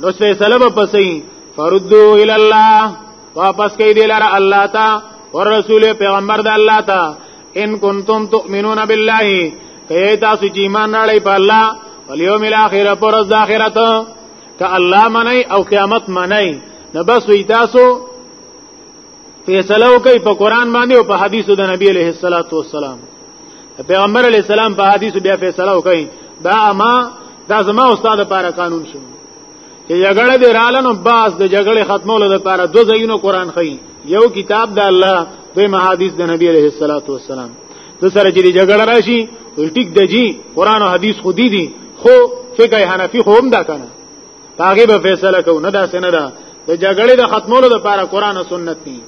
A: نو فیصله به پسې فردو ال الله واپس کوي دی لره الله تا او رسول پیغمبر د الله تا ان کنتم تؤمنون بالله کای تاسو چې ایمان راړی په الله والیوم الاخر پر ورځ د اخرت ک الله منی او قیامت منی نو بس وی تاسو فیصله وکي په قران باندې او په حدیثو د نبی علیه الصلاۃ والسلام پیغمبر علیه السلام په حدیثو بیا فیصله وکي دا ما دا زما استاد لپاره قانون شو چې جګړه دې رااله نو باز د جګړې ختمولو لپاره دو ځایونو قران خي یو کتاب د الله دوی حدیث د نبی علیه الصلاۃ والسلام د سره چې جګړه راشي ټیک د جی قران او حدیث خو دي دي خو فقه حنفي خو هم دا کنه پاګه به فیصله کو نه دا سنه ده د جګړې د ختمولو لپاره قران او سنت دي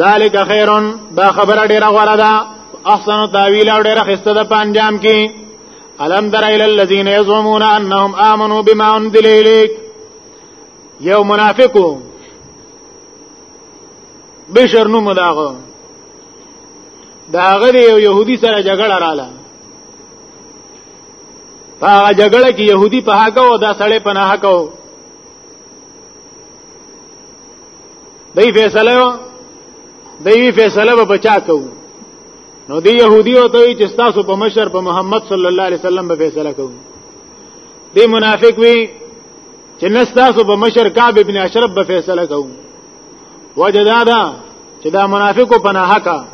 A: ذالک خیرون دا خبره ډیره غوړه ده احسن تعویل او ډیره خسته ده پنجام کې الم در الى الذين يزعمون انهم امنوا بما انزل اليك یو منافقو بشر نو مداغو دا غدي یو يهودي سره جګړه رااله په جګړه کې يهودي په هغه او دا سړی په نه حق او دای فیصله و دای فیصله به بچا کو نو دی يهودي او ته چې تاسو په مشر په محمد صلی الله علیه وسلم به فیصله کو دی منافق وی چې نستاسو په مشر کعب ابن اشرف به فیصله کوم وجه دا ده چې دا منافقو په ناحقه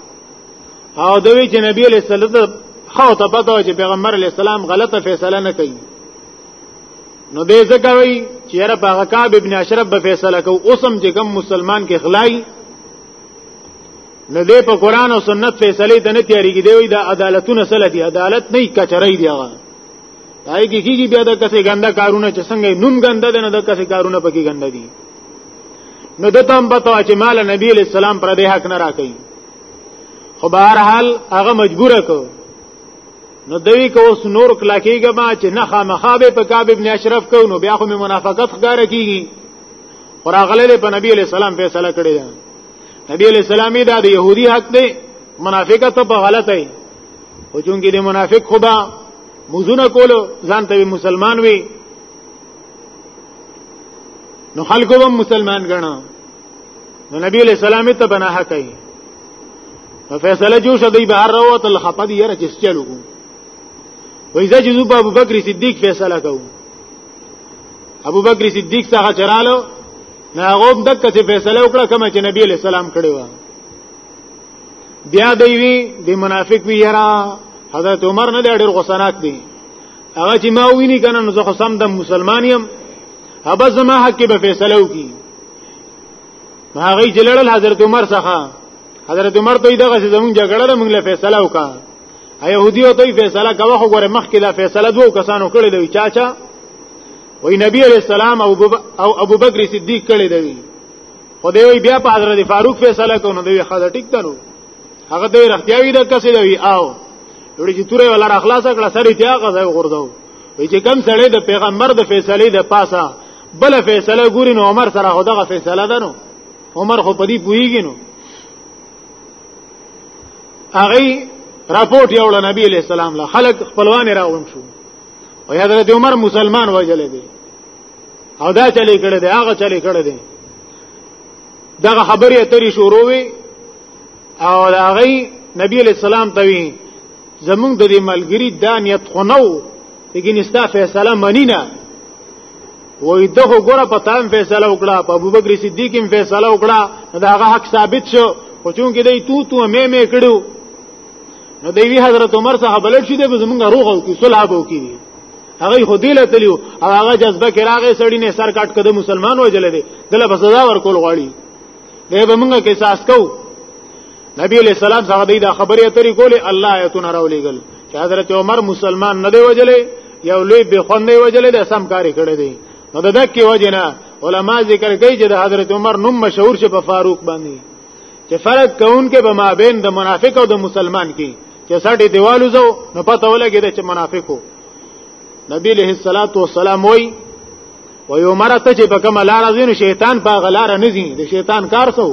A: او دوی چې نبی علیہ السلام خو ته پته و چې پیغمبر علیہ السلام غلطه فیصله نه کوي نو به ځکه وی چې یاره په غکاب ابن اشرف به فیصله کو اوسم چې کوم مسلمان کې خلای نه دې په قران او سنت فیصله ته نه تیاریږي دی دا عدالتونه سره دي عدالت نه کچرای دی هغه پای کې کیږي بیا د کسې ګنده کارونه چې څنګه نوم ګنده دي نه د کسې کارونه پکې ګنده دي نو د تام پتو چې مال نبی علیہ السلام پر دې حق نه راکې خو بهر حال هغه مجبور کړ نو دوی کو اوس نور کلا کېږي ما چې نه خامخابه په کعب ابن اشرف کو نو بیا خو می منافقت ښکار کیږي اور هغه په نبی علیہ السلام فیصله کړی دا نبی علیہ السلام دا د يهودي حق دی منافقت په غلطه او چونګې د منافق خدا موزونه کول ځان ته مسلمان وي نو خلکو هم مسلمان ګڼه نو نبی علیہ السلام ته بنا حق ای فیصله جو شدی بهر راوت الخطب یره چې چلو وای زه جزو په ابو بکر صدیق فیصله کوم ابو بکر صدیق څنګه چرالو ناغوب دک څه فیصله وکړه کوم چې نبی علیہ السلام کړی و بیا دی وی د منافق وی یرا حضرت عمر نه ډېر غوسناک دی هغه چې ما ویني کنه نو زه خو سم د مسلمان یم هبه زما حق به فیصله وکي هغه جلال حضرت عمر څخه حضرت عمر ته دغه زمون جګړه له موږ له فیصله وکا ایهودی او ته فیصله کاوه خو ګوره مخکې لا فیصله دوه کسانو کړې دی چاچا وای نبی علیہ السلام او ابو بکر صدیق کړې دی خو دی وی بیا په حضرت فاروق فیصله کو نو دی خدای ټیک دنو هغه دی رختیاوی د کسې دی او لړی چې توره ولا اخلاص کړه سړی تیا غځای غردو وی چې کم سړی د پیغمبر د فیصله د پاسه بل فیصله ګوري نو عمر سره هداغه فیصله ده نو عمر خو پدی پویږي نو هغه راپورټ یوړ نبی علیہ السلام له خلق خپلوان راوون شو او حضرت عمر مسلمان وجل دی او دا چلی کړه دی هغه چلی کړه دی دغه خبرې اترې شروع وي او هغه نبی علیہ السلام ته وی زمونږ د دې ملګری دا نیت خو نو لیکن استا فیصله منی نه وای ته خو ګوره په تام فیصله وکړه په ابوبکر صدیق هم فیصله وکړه دا هغه حق ثابت شو خو چون کې دی تو تو مې مې کړو نو دی وی حضرت عمر صاحب بلل شي د زمونږ روغ او کې صلح وکړي هغه خو دی لتلیو او هغه جذبه کې راغې سړی نه سر کټ کده مسلمان وجل دی دله په سزا ورکول غواړي دی به موږ کې احساس کو نبی علیہ السلام څنګه دی دا خبرې اترې کولې الله ایتون راولېګل چې حضرت عمر مسلمان نه دی وجلې یو لوی به خو نه وجلې د سم کاری کړی دی نو د دکې وجنه علما ذکر کوي چې د حضرت عمر نوم مشهور شه په فاروق باندې چې فرق کون کې به مابین د منافق او د مسلمان کې چې سړی دیوالو زو نو پته ولګی چې منافقو نبی له الصلاه والسلام وای و یو مرته چې په کوم لار ځینو شیطان په غلار نه ځینی د شیطان کار سو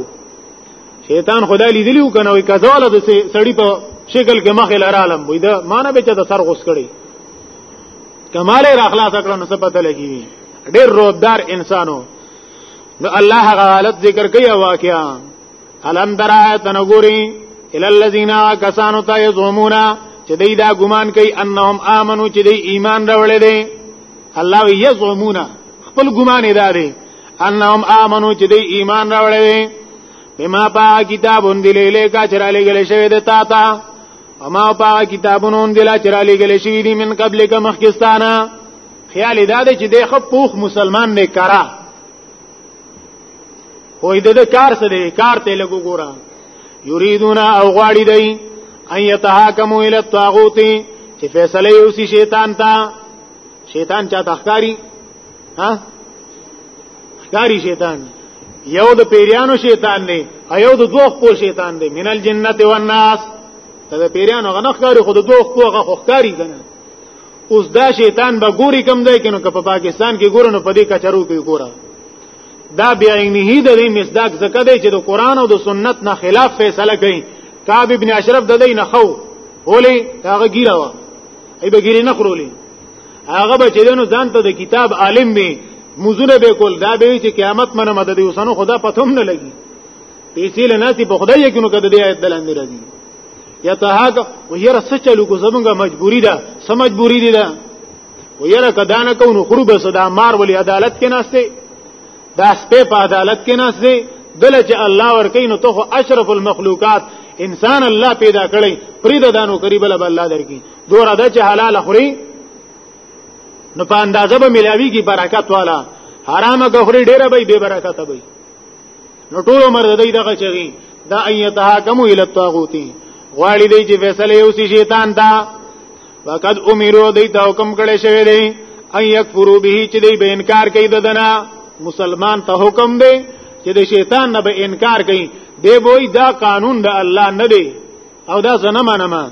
A: شیطان خدای لیدلیو کنه وای کزاله د سړی په شکل کې مخه لرالم وای دا معنی به چې د سر غوس کړي کمال را اخلاص کړو نو څه پته لګی ډیر روبدار انسانو نو الله غالت ذکر کوي واقعا الم درایت نګوري ال الذین کسانو ته یزمون چې دوی دا ګمان کوي انهم امنو چې دوی ایمان راوړل دي الله یزمون خپل ګمان ادا دي انهم امنو چې دوی ایمان راوړل دي بما با کتاب اندل الیکا چرالی گل شوی د تا تا اما با کتابونو اندل چرالی گل شوی دی من قبل ک مخکستانه خیال دا دی چې د خپوخ مسلمان نه کرا خو دې د کار څه دی کار ته لګو ګورا یریدون او غواړي دی ان یتحاکمو الی الطاغوت چې فیصله یو سی شیطان ته شیطان چا تخکاری ها خکاری شیطان یو د پیریانو شیطان دی ایو د دوه خو شیطان دی من الجنت والناس ته د پیریانو غنخ کاری خو د دوه خو غخ کاری کنه اوس دا شیطان به ګوري کم ځای کې نو که په پاکستان کې ګورو نو په دې کچرو کې ګوره دا بیا نه د دې مصداق زکه دی چې د قران او د سنت نه خلاف فیصله کوي کعب ابن اشرف د دې نه خو ولې هغه ګیره و ای به ګیره نه خورولې هغه به چې دنو ځان ته د کتاب عالم می موزونه به کول دا به چې قیامت منه مدد وسنو خدا پتهم نه لګي پیسې لناتی په خدای کې نو کده دې آیت دلاندې راځي یتهاکم ویره څه چلو کو زمونږه مجبوری ده سم مجبوری دي ده ویره کدا نه کو نو خروب صدا مار ولی عدالت کې ناشته دا سپه په عدالت کې ناشته دله چې الله ورکې نو ته اشرف المخلوقات انسان الله پیدا کړی پرید دانو قریب له الله درکې دور ادا چې حلال خوري نو په اندازه به ملاوي کی برکت والا حرامه غفري ډیره به بے برکت به نو ټول عمر د دې دغه چغي دا ايتها کم الى الطاغوت غواړي دې چې فیصله یو سي شیطان دا وقد امرو دې ته حکم کړي شوی دی ان یکفرو به چې دې به انکار کوي د دنا مسلمان ته حکم دی چې د شیطان نه به انکار کوي دی وای دا قانون د الله نه دی او دا زنه منما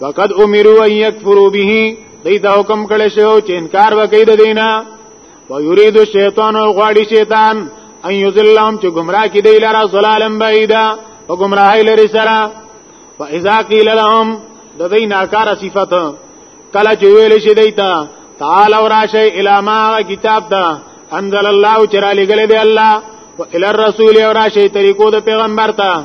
A: وقد امرو ان یکفرو به دې ته حکم کړي شو چې انکار وکړي د دینه و یرید الشیطان او غواړي شیطان ان یذلهم چې گمراه کې دی لرا ظلالم بعیدا او گمراهی لري سره و اذا قیل لهم د دې ناکار صفت کله چې ویل شي دیتا تعال او راشه الی ما کتاب دا انزل الله چې را لګل دی الله و الی الرسول او راشه طریقو د پیغمبر ته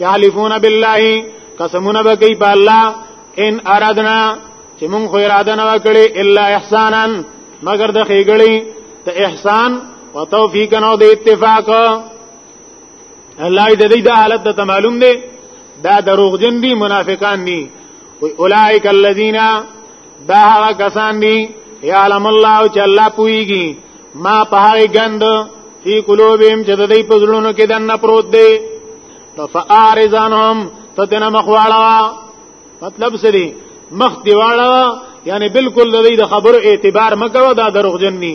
A: یعلفون بالله قسمونه بکی په الله ان ارادنا چې مونږ خو اراده نه وکړي الا احسانا مگر د خېګړې ته احسان او توفیق نو د اتفاق الله دې دې د حالت ته معلوم دی دا دروغجن دي منافقان دي اولائک الذین دا هغه کسان دي یعلم الله چې الله پويږي ما په هغه غند فی قلوبهم چې د دې په زړونو کې دنه پروت دی نو فارزانهم تدنه مخواړه مطلب سری مخ دیواړه یعنی بالکل د دې د خبرو اعتبار مکو دا دروغجن نه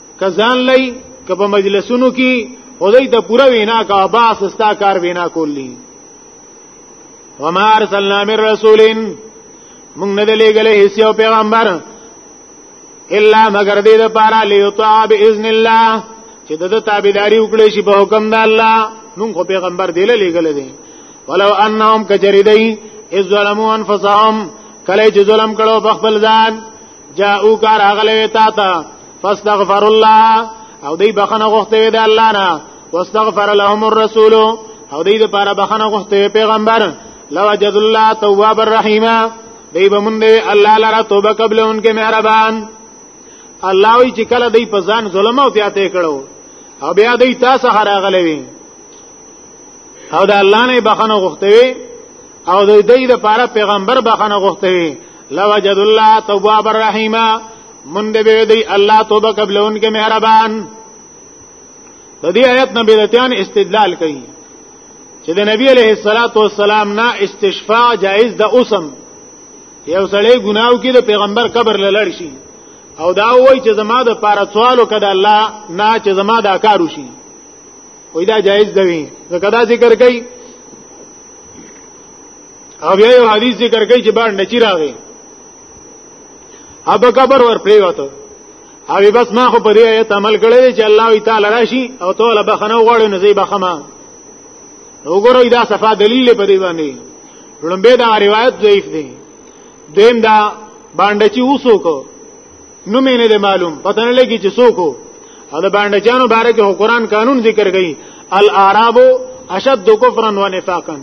A: کزان لای کبه مجلسونو کې خدای ته پوره وینا کا باس استا کار وینا کولی وما ارسلنا من رسول موږ نه لګلې هیڅ یو پیغمبر الا مگر دې د پاره لیطاع باذن الله چې د تابعداري وکړي شي په حکم د الله موږ خو پیغمبر دی لګلې دي ولو انهم کجریدای اذ ظلموا انفسهم کله چې ظلم کړو په خپل ځان جاءو کار اغلوي تا ته فاستغفر الله او دی بخنه غوښته وی د الله نه واستغفر لهم الرسول او دی د پاره بخنه غوښته پیغمبر لوجد الله تواب الرحیم دی به مونږ دی الله لره توبه قبل انکه مهربان الله وی چې کله دی په ځان ظلم او زیاته کړو او بیا دی تاسو هراغلی وی او د الله نه بخنه غوښته وی او د دې د پاره پیغمبر بخنه غوښته وی لوجد الله تواب الرحیم من دې به دی الله توبه قبلون کې مهربان د دې آیت نه بیرتیان استدلال کوي چې د نبی علیه الصلاۃ والسلام نه استشفاء جائز د اوسم یو سړی ګناو کې د پیغمبر قبر لړ شي او دا وای چې زما د پاره سوالو کده الله نه چې زما دا کار وشي وای دا جایز دی ځکه دا ذکر کوي او بیا یو حدیث ذکر کوي چې بار نچی راغی ابا قبر ور پریوته او بس ما خو په دې آیت عمل کړی چې الله تعالی راشي او ته له بخنه وغواړي نه زی بخما وګورئ دا صفه دلیل په دې باندې لومبه دا روایت ضعیف دی دیم دا باندې چې اوسو کو نو مې نه معلوم پته نه لګي چې څوک او دا باندې چانو باره کې قرآن قانون ذکر کړي الاعراب اشد کفرا ونفاقا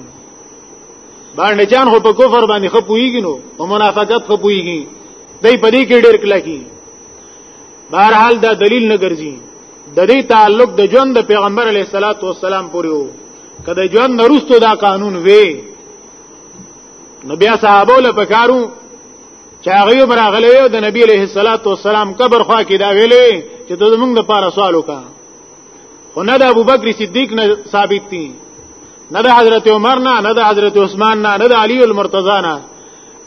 A: باندې جان هو په کفر باندې خپويږي نو په منافقت خپويږي دای په دې کې ډېر کلکی بهرحال دا دلیل نه ګرځي د دې تعلق د ژوند د پیغمبر علیه الصلاۃ والسلام پورې وو کله ژوند نرستو دا قانون وی نو بیا صحابه له پکارو چې هغه براغلی او د نبی علیه الصلاۃ والسلام قبر خوا کې دا ویلې چې ته موږ د پاره سوال وکړه خو نه د ابوبکر صدیق نه ثابت دي نه د حضرت عمر نه نه د حضرت عثمان نه نه د علی المرتضی نه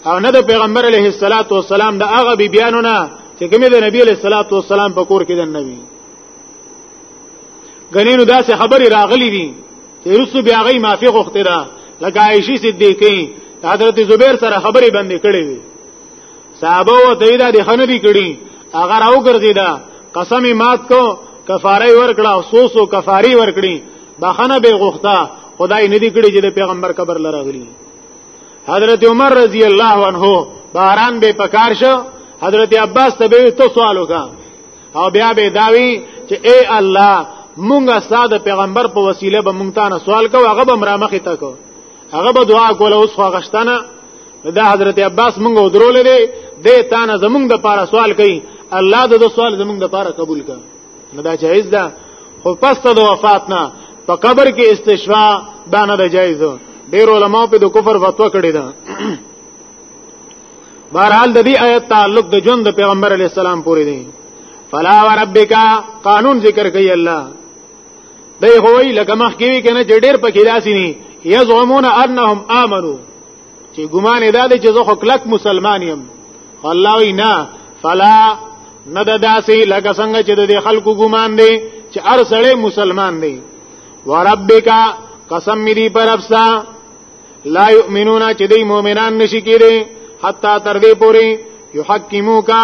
A: او نه د پیغمبر علیه الصلاۃ والسلام د هغه بی بیانو نه چې کومې د نبی علیه الصلاۃ والسلام په کور کې د نبی غنینو داسې خبرې راغلي دي چې رسو بیا غي معافي غوښته ده لکه عائشې صدیقې حضرت زبیر سره خبرې بندې کړې وي صحابه و ته دا د خنری کړي هغه راو ګرځیدا قسم مات کو کفاره ورکړه افسوس او کفاری ورکړي بخنه به غوښتا خدای نه دی کړی چې د پیغمبر قبر لراغلی حضرت عمر رضی الله عنه باران به پکار شو حضرت عباس ته به تو سوال وکا او بیا به داوی چې اے الله مونږه ساده پیغمبر په وسیله به مونږ ته سوال کو هغه به مرامخه تا کو هغه به دعا کوله اوس خو غشتنه دا حضرت عباس مونږ ودرول دي د تانه زمونږ د پاره سوال کوي الله د سوال زمونږ د پاره قبول کړه نه دا جایز ده خو پس ته د وفات نه په قبر کې استشفاء دا نه ده جایز ډیر علما په د کفر فتوا کړی ده بهرحال د دې آیت تعلق د ژوند د پیغمبر علی السلام پورې دی فلا وربک قانون ذکر کوي الله دی خو وی لکه مخ کې وی کنه چې ډېر پکې داسې نه یزعمون انهم امنو چې ګمان ادا دي چې زه خو کلک مسلمان یم الله وی نه فلا نه د داسې لکه څنګه چې د خلکو ګمان دی چې هر سړی مسلمان دی وربک قسم می دی پر افسا لا یؤمنون چې دی مؤمنان نشي کېږي حتا تر دې پوري یحکموکا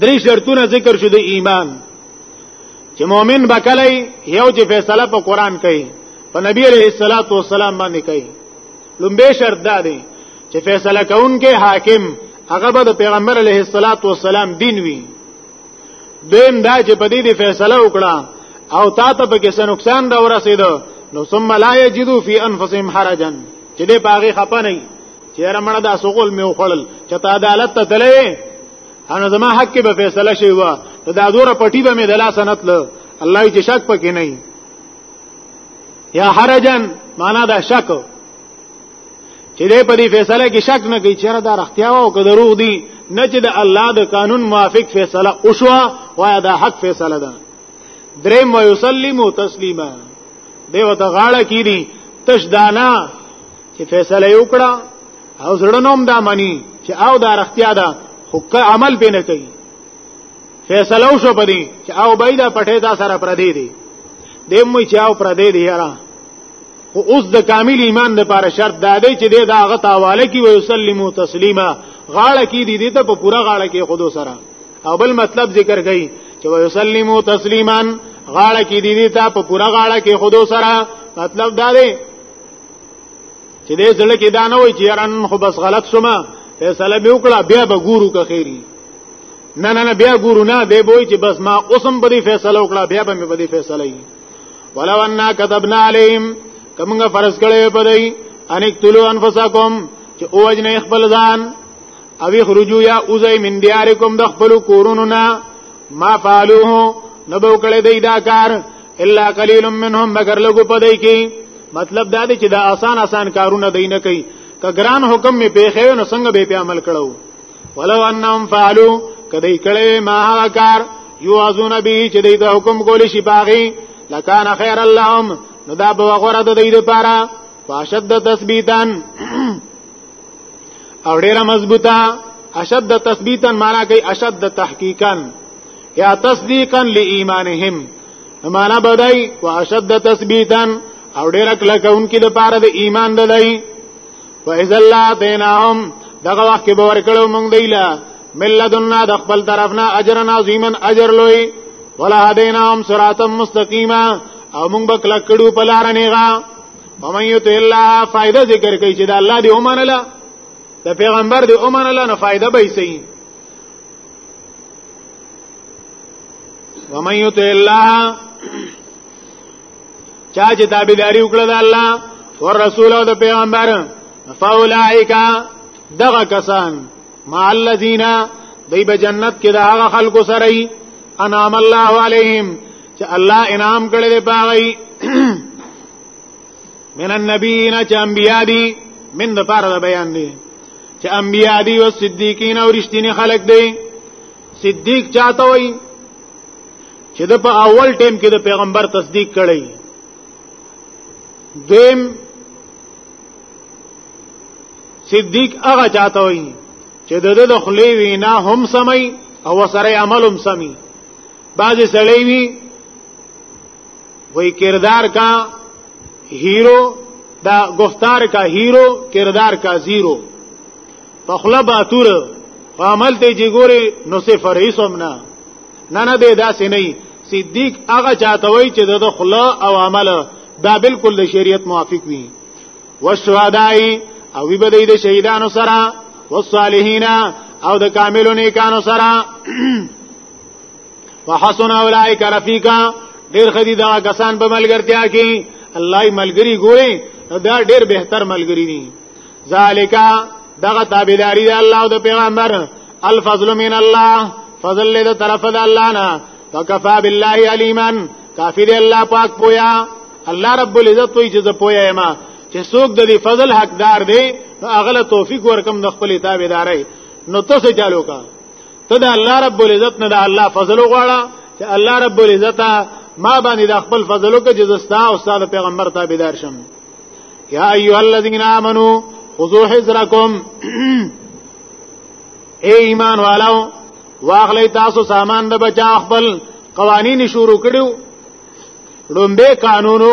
A: درې شرطونه ذکر شو د ایمان چې مؤمن بکلی یو چې فیصله په قران کوي په نبی علیہ الصلوۃ والسلام باندې کوي لومبه شرط دا دی چې فیصله کوونکې حاکم هغه به د پیغمبر علیه الصلاۃ والسلام دین وي دیم دا چې په دې دی فیصله وکړه او تا ته په کیسه نقصان دا ورسېدو نو ثم لا یجدو فی انفسهم حرجا چې دې پاغه خپه نه چیرې مړه دا سغول مې وخړل چې ته عدالت ته تلې انا زما حق به فیصله شي وا ته دا دوره پټي به مې د لاس نه تل الله یې شک پکې نه یا حرجن معنا دا شک چې دې په دې فیصله کې شک نه کوي چیرې دا رختیا او که دروغ دي نه چې د الله د قانون موافق فیصله وشوه وایا دا حق فیصله ده دریم ویسلم تسلیما دیو ته غاړه کیدی تش دانا چې فیصله یو کړه او زړنوم دا مني چې او دا رختیا ده خو عمل به نه کوي فیصله وشو پدې چې او بایدا پټه دا سره پر دې دی دې مو چې او پر دې دی یاره خو اوس د کامل ایمان د پاره شرط دا دی چې دا هغه تاواله کی وي سلمو تسلیما غاړه کی دي دې ته په پورا غاړه کې خودو سره او بل مطلب ذکر کړي چې وي سلمو تسلیما غاړه کی دي دې ته په پورا غاړه کې خودو سره مطلب دا دی چې دې زړه کې دا نه وای چې یاران خو بس غلط شوم فیصله مې وکړه بیا به ګورو که خیری نه نه نه بیا ګورو نه دی بوي چې بس ما اوسم په دې فیصله وکړه بیا به مې په دې فیصله یې ولو ان كتبنا عليهم کومه فرض کړي په دې ان اقتلوا انفسکم چې اوج نه خپل ځان او خرجو یا اوزای من دیارکم د خپل کورونو نه ما فعلوه نبو کړي دای دا کار الا قليل منهم مگر لګو پدای کی مطلب دا دی چې دا آسان آسان کارونه دی نه کوي که ګران حکم می پیښې نو څنګه به په عمل کړو ولو انهم فعلوا کدی کړي ما هغه کار یوازون به چې دی د حکم کولی شي باغی لکان خیر اللهم نو دا به غره د دې لپاره فاشد تثبیتن او ډیره مضبوطه اشد تثبیتن معنا کوي اشد تحقیقا یا تصدیقا لایمانهم معنا بدای او اشد تثبیتا او ډیر کله کونکي د پاره د ایمان دلای و اذا لا دیناهم دغه وخت کې باور کړو مونږ دیلا ملذنا د خپل طرفنا اجر عظیما اجر لوی ولا هدیناهم صراطا مستقیما او مونږ به کله کړو په لار نه غا ومن یت الله فائدہ ذکر کوي چې د الله دی اومنله د پیغمبر دی اومنله نه فائدہ به یې ومن یطع الله چا چې تابعداري وکړه د الله او رسول او د پیغمبر فاولائک دغه کسان مع الذین دی به جنت کې د هغه خلکو سره ای انعام الله علیهم چې الله انعام کړی دی پاغي من النبیین چې انبیا دي من د پاره د بیان دي چې انبیا دي او صدیقین او رښتینی خلق دي صدیق چاته وای چې د په اول ټیم کې د پیغمبر تصدیق کړي دیم صدیق هغه چاته وای چې د د خلی وینا هم سمي او سره عمل هم سمي بعض سړی وی وای کردار کا هیرو دا گفتار کا هیرو کردار کا زیرو په خلا باتور په عمل ته جګوري نو سه فرعي سمنا نه نه دی داسې نه صدیق هغه چاته وای چې د خلا او عمل دا بالکل د شریعت موافق وي والشهداي او وی بدای د شهیدانو سره والصالحین او د کاملو نیکانو سره وحسن اولائک رفیقا ډیر خدي دا کسان په ملګرتیا کې الله یې ملګری ګوري دا ډیر بهتر ملګری دي ذالیکا دغه تابعداري د الله او د پیغمبر الفضل من الله فضل له طرف د الله نه وکفا بالله علیما کافی دی الله پاک پویا الله رب العزت وی چې زه پویا یم چې څوک د دې فضل حقدار دی هغه له توفیق ورکم د خپل تابعداري نو تاسو چالو کا ته د الله رب العزت نه د الله فضل غواړه چې الله رب العزت ما باندې د خپل فضل وکړي چې زستا او استاد پیغمبر ته بيدار شم یا ایها الذین آمنو خذو حذرکم اے ایمان والو واغلی تاسو سامان د بچا خپل قوانین شروع کړو لومبه قانونو